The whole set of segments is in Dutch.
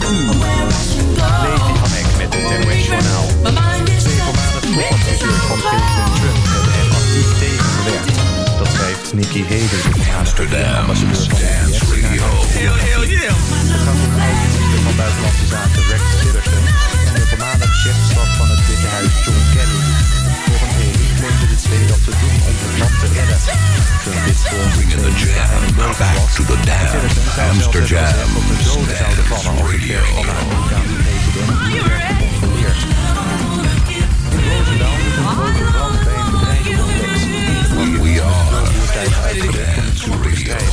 4 uur. Levi van Eck met het NOS Journaal. Twee voormalig topadviseurs van president Trump hebben er actief tegen gewerkt. Dat schrijft Nikki Haley, de Amsterdam ambassadeur van de Dance VS. Radio. Het gaat om de oud-minister van Buitenlandse Zaken Rex Tillerson en de voormalig chefstaf van het Witte Huis John Kelly. able to do all the job together. Bringing the jam back to the dam. Amsterdam. Radio. We are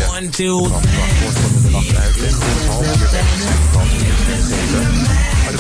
One, two, three.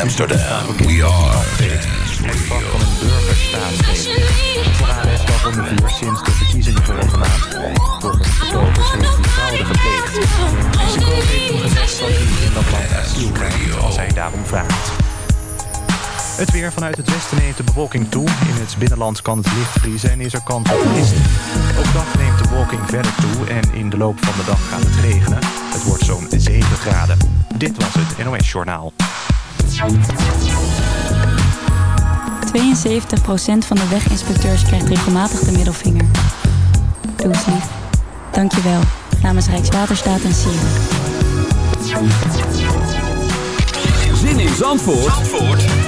Amsterdam. We are vuur sinds de verkiezingen daarom vraagt. Het weer vanuit het westen neemt de bewolking toe. In het binnenland kan het licht vriezen en is er kans op mist. Overdag neemt de bewolking verder toe en in de loop van de dag gaat het regenen. Het wordt zo'n 7 graden. Dit was het NOS Journaal. 72% van de weginspecteurs krijgt regelmatig de middelvinger. Doe eens lief. Dank je wel. Namens Rijkswaterstaat en Sieren. Zin in Zandvoort, Zandvoort